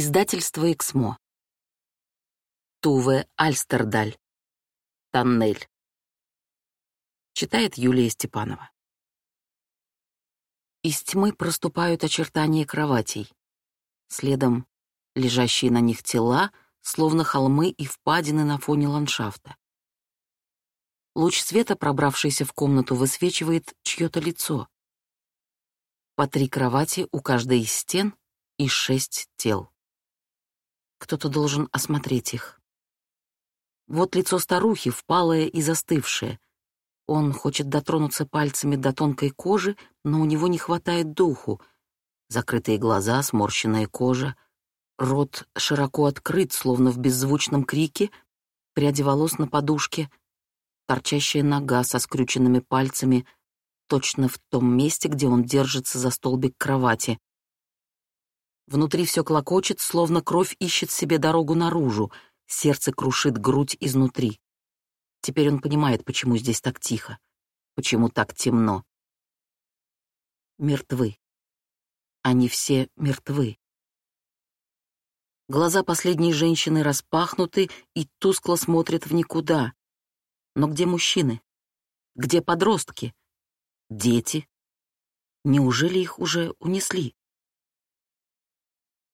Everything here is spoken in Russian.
Издательство «Эксмо». Туве Альстердаль. Тоннель. Читает Юлия Степанова. Из тьмы проступают очертания кроватей. Следом лежащие на них тела, словно холмы и впадины на фоне ландшафта. Луч света, пробравшийся в комнату, высвечивает чье-то лицо. По три кровати у каждой из стен и шесть тел. Кто-то должен осмотреть их. Вот лицо старухи, впалое и застывшее. Он хочет дотронуться пальцами до тонкой кожи, но у него не хватает духу. Закрытые глаза, сморщенная кожа, рот широко открыт, словно в беззвучном крике, пряди волос на подушке, торчащая нога со скрюченными пальцами, точно в том месте, где он держится за столбик кровати. Внутри все клокочет, словно кровь ищет себе дорогу наружу, сердце крушит грудь изнутри. Теперь он понимает, почему здесь так тихо, почему так темно. Мертвы. Они все мертвы. Глаза последней женщины распахнуты и тускло смотрят в никуда. Но где мужчины? Где подростки? Дети? Неужели их уже унесли?